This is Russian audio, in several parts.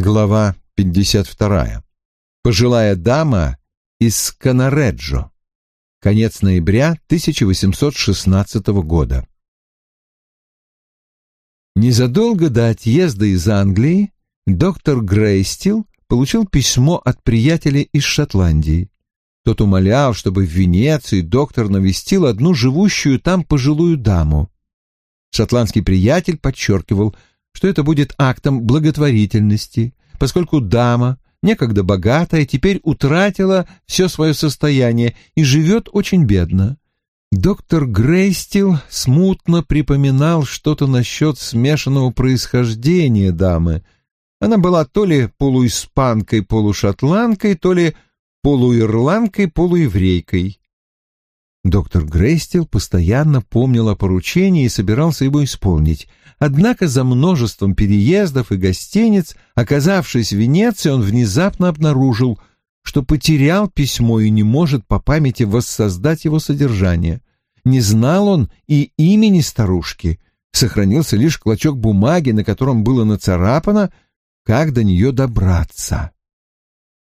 Глава 52. Пожилая дама из Канареджо. Конец ноября 1816 года. Незадолго до отъезда из Англии доктор Грейстил получил письмо от приятеля из Шотландии. Тот умолял, чтобы в Венеции доктор навестил одну живущую там пожилую даму. Шотландский приятель подчеркивал, что это будет актом благотворительности, поскольку дама, некогда богатая, теперь утратила все свое состояние и живет очень бедно. Доктор Грейстил смутно припоминал что-то насчет смешанного происхождения дамы. Она была то ли полуиспанкой, полушотландкой, то ли полуирландкой, полуеврейкой. Доктор Грейстил постоянно помнил о поручении и собирался его исполнить. Однако за множеством переездов и гостиниц, оказавшись в Венеции, он внезапно обнаружил, что потерял письмо и не может по памяти воссоздать его содержание. Не знал он и имени старушки. Сохранился лишь клочок бумаги, на котором было нацарапано, как до нее добраться.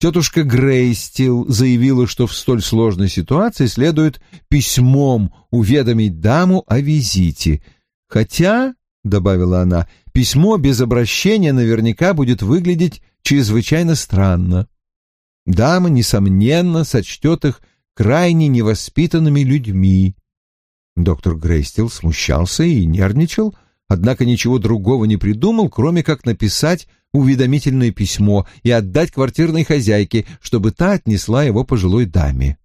Тетушка Грейстил заявила, что в столь сложной ситуации следует письмом уведомить даму о визите, хотя — добавила она, — «письмо без обращения наверняка будет выглядеть чрезвычайно странно. Дама, несомненно, сочтет их крайне невоспитанными людьми». Доктор Грейстил смущался и нервничал, однако ничего другого не придумал, кроме как написать уведомительное письмо и отдать квартирной хозяйке, чтобы та отнесла его пожилой даме.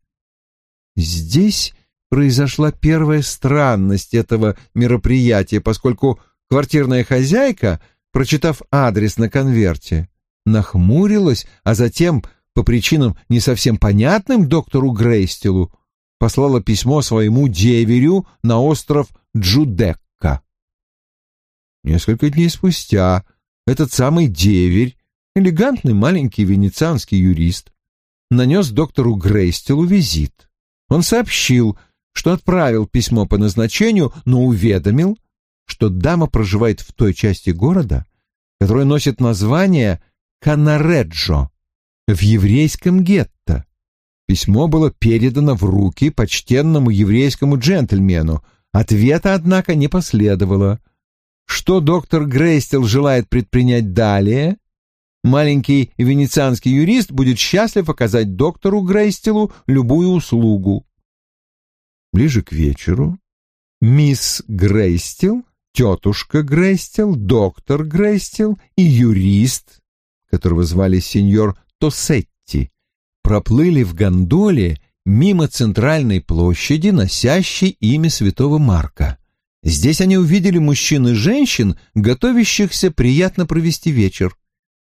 Здесь произошла первая странность этого мероприятия, поскольку квартирная хозяйка, прочитав адрес на конверте, нахмурилась, а затем, по причинам не совсем понятным доктору Грейстелу, послала письмо своему деверю на остров Джудекка. Несколько дней спустя этот самый деверь, элегантный маленький венецианский юрист, нанес доктору Грейстелу визит. Он сообщил, что отправил письмо по назначению, но уведомил, что дама проживает в той части города, которая носит название Канареджо, в еврейском гетто. Письмо было передано в руки почтенному еврейскому джентльмену. Ответа, однако, не последовало. Что доктор Грейстел желает предпринять далее? Маленький венецианский юрист будет счастлив оказать доктору Грейстелу любую услугу. Ближе к вечеру мисс Грейстел, тетушка Грейстел, доктор Грейстел и юрист, которого звали сеньор Тосетти, проплыли в гондоле мимо центральной площади, носящей имя святого Марка. Здесь они увидели мужчин и женщин, готовящихся приятно провести вечер.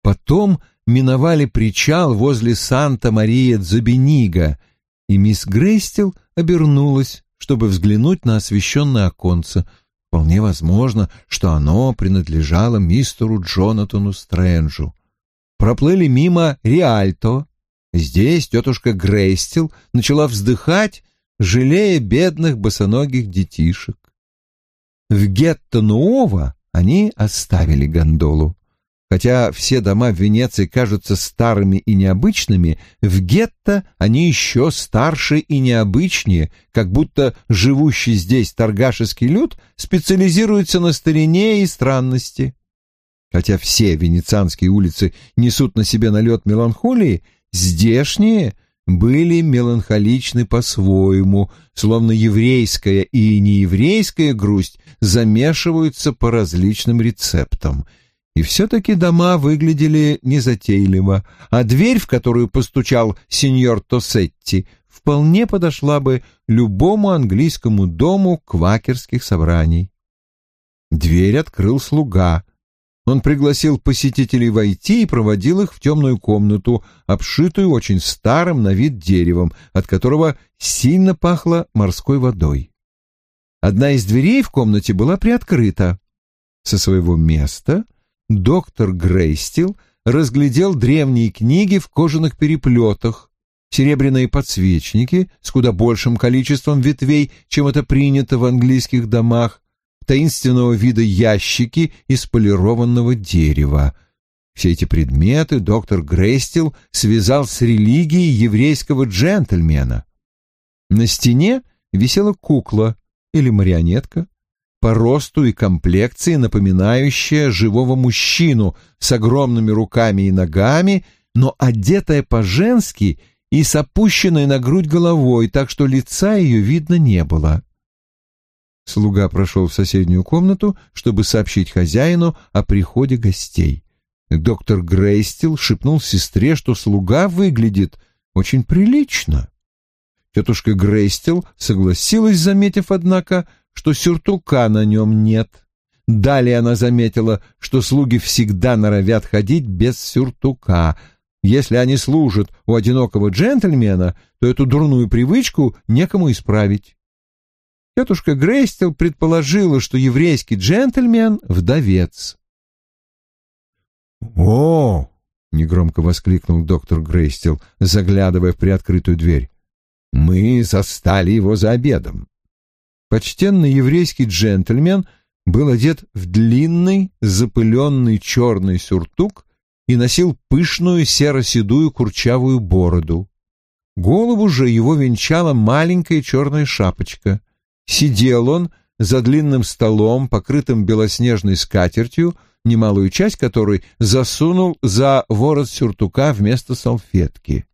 Потом миновали причал возле Санта-Мария-Дзабенига, и мисс Грейстел обернулась, чтобы взглянуть на освещенное оконце. Вполне возможно, что оно принадлежало мистеру Джонатану Стрэнджу. Проплыли мимо Риальто. Здесь тетушка Грейстел начала вздыхать, жалея бедных босоногих детишек. В гетто Нуова они оставили гондолу. Хотя все дома в Венеции кажутся старыми и необычными, в гетто они еще старше и необычнее, как будто живущий здесь торгашеский люд специализируется на старине и странности. Хотя все венецианские улицы несут на себе налет меланхолии, здешние были меланхоличны по-своему, словно еврейская и нееврейская грусть замешиваются по различным рецептам — и все-таки дома выглядели незатейливо, а дверь, в которую постучал сеньор Тосетти, вполне подошла бы любому английскому дому квакерских собраний. Дверь открыл слуга. Он пригласил посетителей войти и проводил их в темную комнату, обшитую очень старым на вид деревом, от которого сильно пахло морской водой. Одна из дверей в комнате была приоткрыта. Со своего места доктор Грейстил разглядел древние книги в кожаных переплетах, серебряные подсвечники с куда большим количеством ветвей, чем это принято в английских домах, таинственного вида ящики из полированного дерева. Все эти предметы доктор Грейстил связал с религией еврейского джентльмена. На стене висела кукла или марионетка, по росту и комплекции напоминающая живого мужчину с огромными руками и ногами, но одетая по-женски и с опущенной на грудь головой, так что лица ее видно не было. Слуга прошел в соседнюю комнату, чтобы сообщить хозяину о приходе гостей. Доктор Грейстил шепнул сестре, что слуга выглядит очень прилично. Тетушка Грейстил согласилась, заметив, однако, что сюртука на нем нет. Далее она заметила, что слуги всегда норовят ходить без сюртука. Если они служат у одинокого джентльмена, то эту дурную привычку некому исправить. Тетушка Грейстил предположила, что еврейский джентльмен — вдовец. «О!» — негромко воскликнул доктор Грейстил, заглядывая в приоткрытую дверь. «Мы застали его за обедом». Почтенный еврейский джентльмен был одет в длинный, запыленный черный сюртук и носил пышную серо-седую курчавую бороду. Голову же его венчала маленькая черная шапочка. Сидел он за длинным столом, покрытым белоснежной скатертью, немалую часть которой засунул за ворот сюртука вместо салфетки.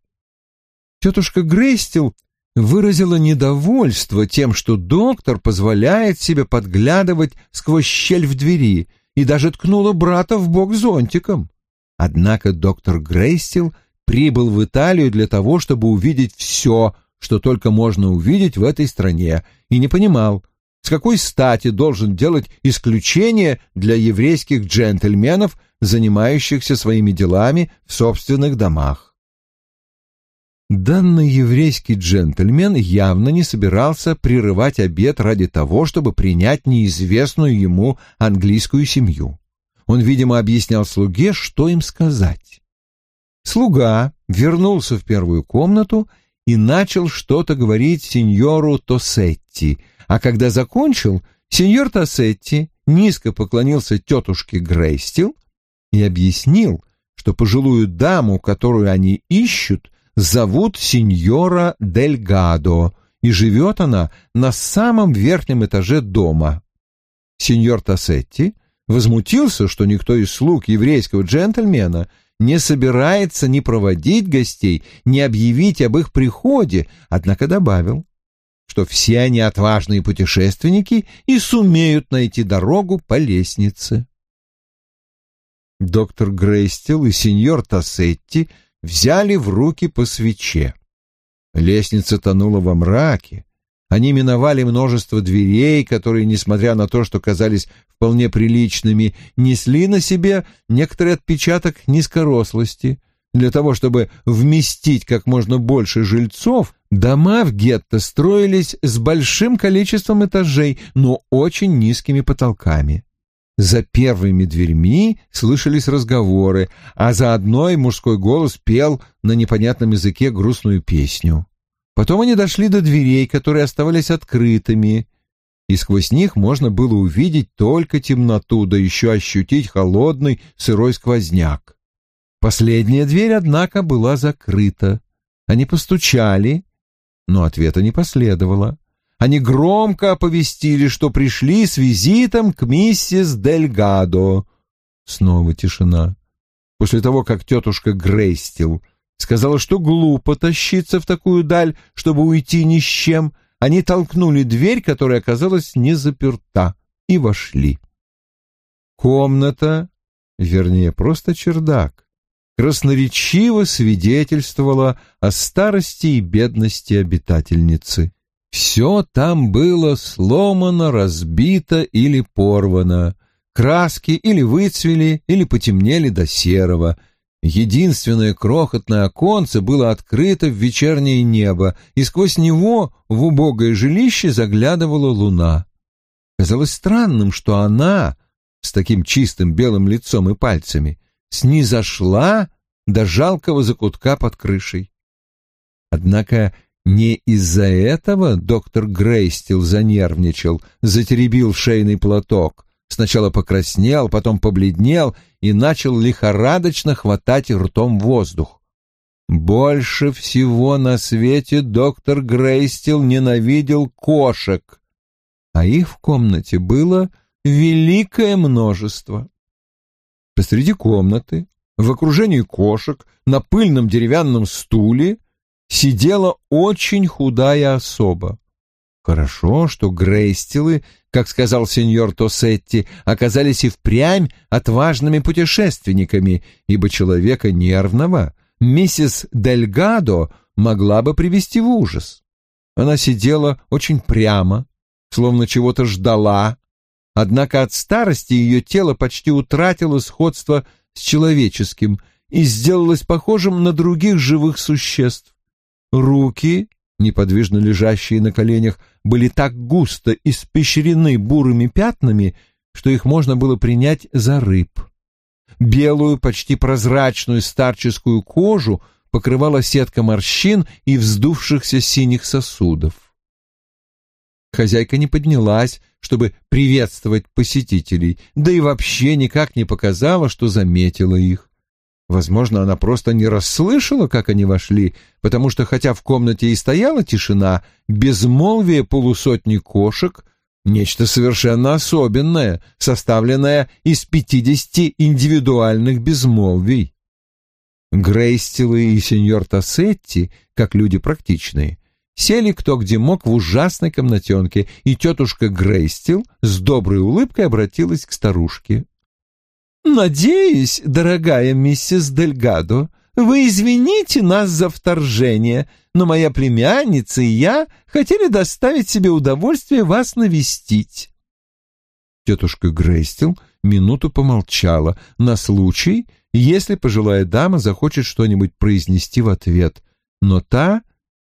Тетушка Грейстил выразила недовольство тем, что доктор позволяет себе подглядывать сквозь щель в двери и даже ткнула брата в бок зонтиком. Однако доктор Грейстил прибыл в Италию для того, чтобы увидеть все, что только можно увидеть в этой стране, и не понимал, с какой стати должен делать исключение для еврейских джентльменов, занимающихся своими делами в собственных домах? Данный еврейский джентльмен явно не собирался прерывать обед ради того, чтобы принять неизвестную ему английскую семью. Он, видимо, объяснял слуге, что им сказать. Слуга вернулся в первую комнату и начал что-то говорить сеньору Тосетти, а когда закончил, сеньор Тассетти низко поклонился тетушке Грейстил и объяснил, что пожилую даму, которую они ищут, зовут сеньора Дельгадо, и живет она на самом верхнем этаже дома. Сеньор Тассетти возмутился, что никто из слуг еврейского джентльмена не собирается ни проводить гостей, ни объявить об их приходе, однако добавил, что все они отважные путешественники и сумеют найти дорогу по лестнице. Доктор Грейстил и сеньор Тассетти взяли в руки по свече. Лестница тонула во мраке. Они миновали множество дверей, которые, несмотря на то, что казались вполне приличными, несли на себе некоторый отпечаток низкорослости — для того, чтобы вместить как можно больше жильцов, дома в гетто строились с большим количеством этажей, но очень низкими потолками. За первыми дверьми слышались разговоры, а за одной мужской голос пел на непонятном языке грустную песню. Потом они дошли до дверей, которые оставались открытыми, и сквозь них можно было увидеть только темноту, да еще ощутить холодный сырой сквозняк. Последняя дверь, однако, была закрыта. Они постучали, но ответа не последовало. Они громко оповестили, что пришли с визитом к миссис Дельгадо. Снова тишина. После того, как тетушка Грейстил сказала, что глупо тащиться в такую даль, чтобы уйти ни с чем, они толкнули дверь, которая оказалась не заперта, и вошли. Комната, вернее, просто чердак, красноречиво свидетельствовала о старости и бедности обитательницы. Все там было сломано, разбито или порвано, краски или выцвели, или потемнели до серого. Единственное крохотное оконце было открыто в вечернее небо, и сквозь него в убогое жилище заглядывала луна. Казалось странным, что она, с таким чистым белым лицом и пальцами, снизошла до жалкого закутка под крышей. Однако не из-за этого доктор Грейстил занервничал, затеребил шейный платок, сначала покраснел, потом побледнел и начал лихорадочно хватать ртом воздух. Больше всего на свете доктор Грейстил ненавидел кошек, а их в комнате было великое множество. Посреди комнаты, в окружении кошек, на пыльном деревянном стуле сидела очень худая особа. Хорошо, что Грейстилы, как сказал сеньор Тосетти, оказались и впрямь отважными путешественниками, ибо человека нервного миссис Дельгадо могла бы привести в ужас. Она сидела очень прямо, словно чего-то ждала, однако от старости ее тело почти утратило сходство с человеческим и сделалось похожим на других живых существ. Руки, неподвижно лежащие на коленях, были так густо испещрены бурыми пятнами, что их можно было принять за рыб. Белую, почти прозрачную старческую кожу покрывала сетка морщин и вздувшихся синих сосудов. Хозяйка не поднялась, чтобы приветствовать посетителей, да и вообще никак не показала, что заметила их. Возможно, она просто не расслышала, как они вошли, потому что, хотя в комнате и стояла тишина, безмолвие полусотни кошек — нечто совершенно особенное, составленное из пятидесяти индивидуальных безмолвий. Грейстилы и сеньор Тассетти, как люди практичные, сели кто где мог в ужасной комнатенке, и тетушка Грейстил с доброй улыбкой обратилась к старушке. «Надеюсь, дорогая миссис Дельгадо, вы извините нас за вторжение, но моя племянница и я хотели доставить себе удовольствие вас навестить». Тетушка Грейстил минуту помолчала на случай, если пожилая дама захочет что-нибудь произнести в ответ, но та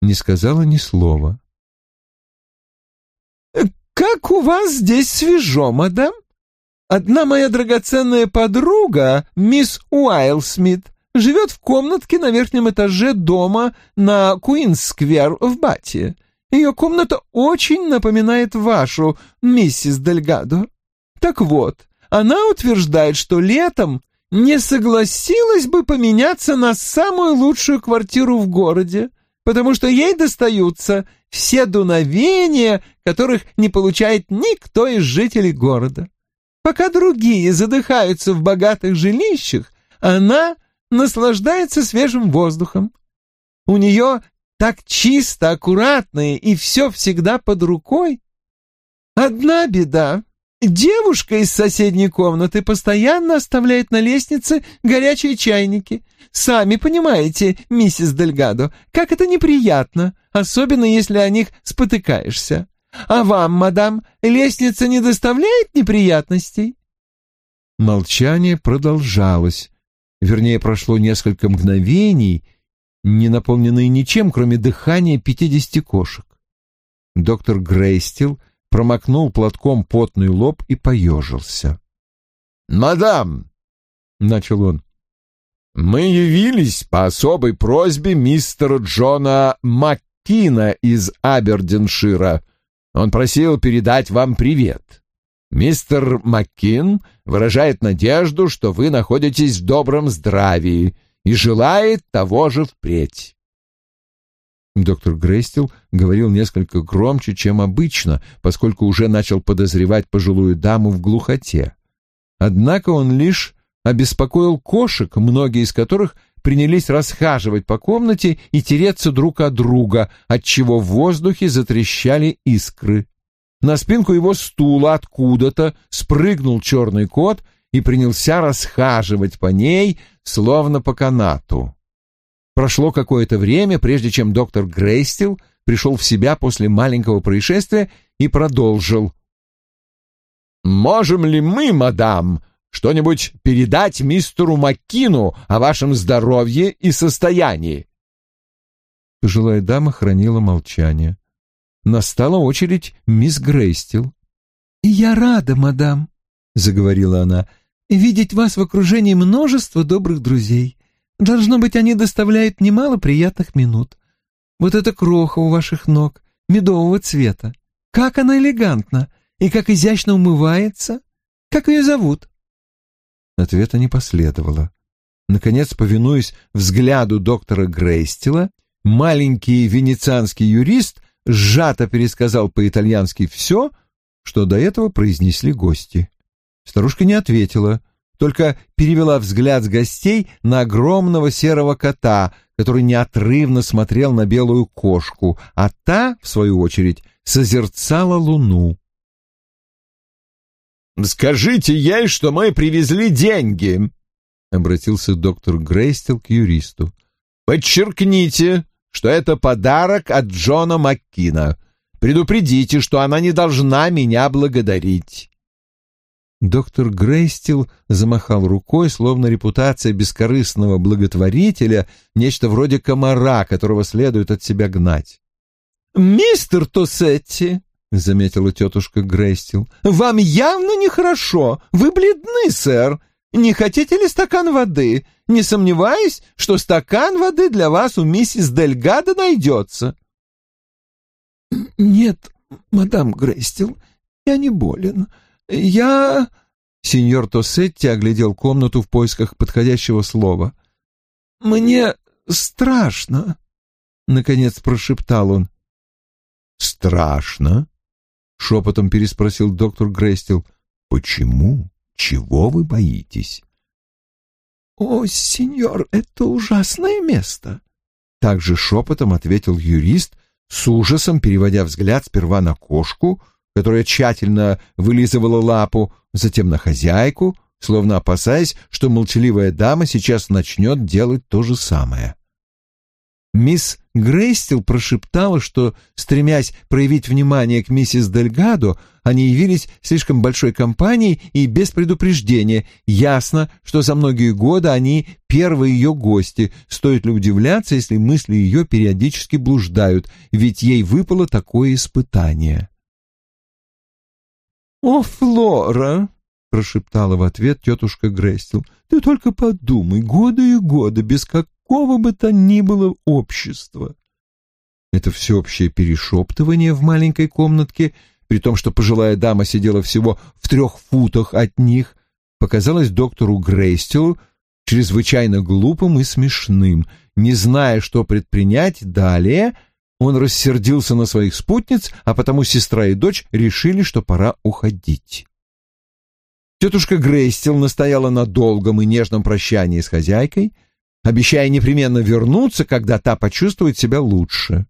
не сказала ни слова. «Как у вас здесь свежо, мадам?» Одна моя драгоценная подруга, мисс Уайлсмит, живет в комнатке на верхнем этаже дома на Куинс-сквер в Бате. Ее комната очень напоминает вашу, миссис Дельгадо. Так вот, она утверждает, что летом не согласилась бы поменяться на самую лучшую квартиру в городе, потому что ей достаются все дуновения, которых не получает никто из жителей города. Пока другие задыхаются в богатых жилищах, она наслаждается свежим воздухом. У нее так чисто, аккуратно и все всегда под рукой. Одна беда. Девушка из соседней комнаты постоянно оставляет на лестнице горячие чайники. Сами понимаете, миссис Дельгадо, как это неприятно, особенно если о них спотыкаешься. А вам, мадам, лестница не доставляет неприятностей?» Молчание продолжалось. Вернее, прошло несколько мгновений, не наполненные ничем, кроме дыхания пятидесяти кошек. Доктор Грейстил промокнул платком потный лоб и поежился. «Мадам!» — начал он. «Мы явились по особой просьбе мистера Джона Маккина из Абердиншира. Он просил передать вам привет. Мистер Маккин выражает надежду, что вы находитесь в добром здравии и желает того же впредь. Доктор Грейстил говорил несколько громче, чем обычно, поскольку уже начал подозревать пожилую даму в глухоте. Однако он лишь обеспокоил кошек, многие из которых принялись расхаживать по комнате и тереться друг от друга, отчего в воздухе затрещали искры. На спинку его стула откуда-то спрыгнул черный кот и принялся расхаживать по ней, словно по канату. Прошло какое-то время, прежде чем доктор Грейстил пришел в себя после маленького происшествия и продолжил. «Можем ли мы, мадам, что-нибудь передать мистеру Маккину о вашем здоровье и состоянии?» Пожилая дама хранила молчание. Настала очередь мисс Грейстил. «Я рада, мадам», — заговорила она, — «видеть вас в окружении множества добрых друзей. Должно быть, они доставляют немало приятных минут. Вот эта кроха у ваших ног, медового цвета. Как она элегантна и как изящно умывается. Как ее зовут?» Ответа не последовало. Наконец, повинуясь взгляду доктора Грейстила, маленький венецианский юрист сжато пересказал по-итальянски все, что до этого произнесли гости. Старушка не ответила, только перевела взгляд с гостей на огромного серого кота, который неотрывно смотрел на белую кошку, а та, в свою очередь, созерцала луну. «Скажите ей, что мы привезли деньги», — обратился доктор Грейстел к юристу. «Подчеркните, что это подарок от Джона Маккина. Предупредите, что она не должна меня благодарить». Доктор Грейстил замахал рукой, словно репутация бескорыстного благотворителя, нечто вроде комара, которого следует от себя гнать. «Мистер Тусетти», — заметила тетушка Грейстил, — «вам явно нехорошо. Вы бледны, сэр. Не хотите ли стакан воды? Не сомневаюсь, что стакан воды для вас у миссис Дельгада найдется». «Нет, мадам Грейстил, я не болен. Я...» Сеньор Тосетти оглядел комнату в поисках подходящего слова. «Мне страшно», — наконец прошептал он. «Страшно?» — шепотом переспросил доктор Грейстил. «Почему? Чего вы боитесь?» «О, сеньор, это ужасное место!» Также шепотом ответил юрист, с ужасом переводя взгляд сперва на кошку, которая тщательно вылизывала лапу, затем на хозяйку, словно опасаясь, что молчаливая дама сейчас начнет делать то же самое. Мисс Грейстил прошептала, что, стремясь проявить внимание к миссис Дельгадо, они явились слишком большой компанией и без предупреждения. Ясно, что за многие годы они первые ее гости. Стоит ли удивляться, если мысли ее периодически блуждают, ведь ей выпало такое испытание. «О, Флора!» — прошептала в ответ тетушка Грейстил. «Ты только подумай, годы и годы, без какого бы то ни было общества!» Это всеобщее перешептывание в маленькой комнатке, при том, что пожилая дама сидела всего в трех футах от них, показалось доктору Грейстилу чрезвычайно глупым и смешным. Не зная, что предпринять далее, — он рассердился на своих спутниц, а потому сестра и дочь решили, что пора уходить. Тетушка Грейстил настояла на долгом и нежном прощании с хозяйкой, обещая непременно вернуться, когда та почувствует себя лучше.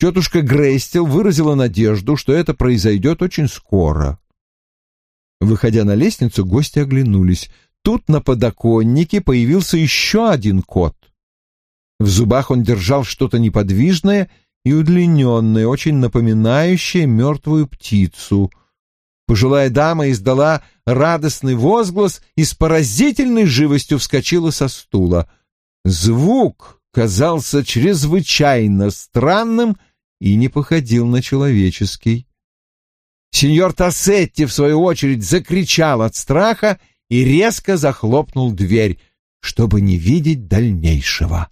Тетушка Грейстил выразила надежду, что это произойдет очень скоро. Выходя на лестницу, гости оглянулись. Тут на подоконнике появился еще один кот. В зубах он держал что-то неподвижное и удлиненное, очень напоминающее мертвую птицу. Пожилая дама издала радостный возглас и с поразительной живостью вскочила со стула. Звук казался чрезвычайно странным и не походил на человеческий. Сеньор Тассетти, в свою очередь, закричал от страха и резко захлопнул дверь, чтобы не видеть дальнейшего.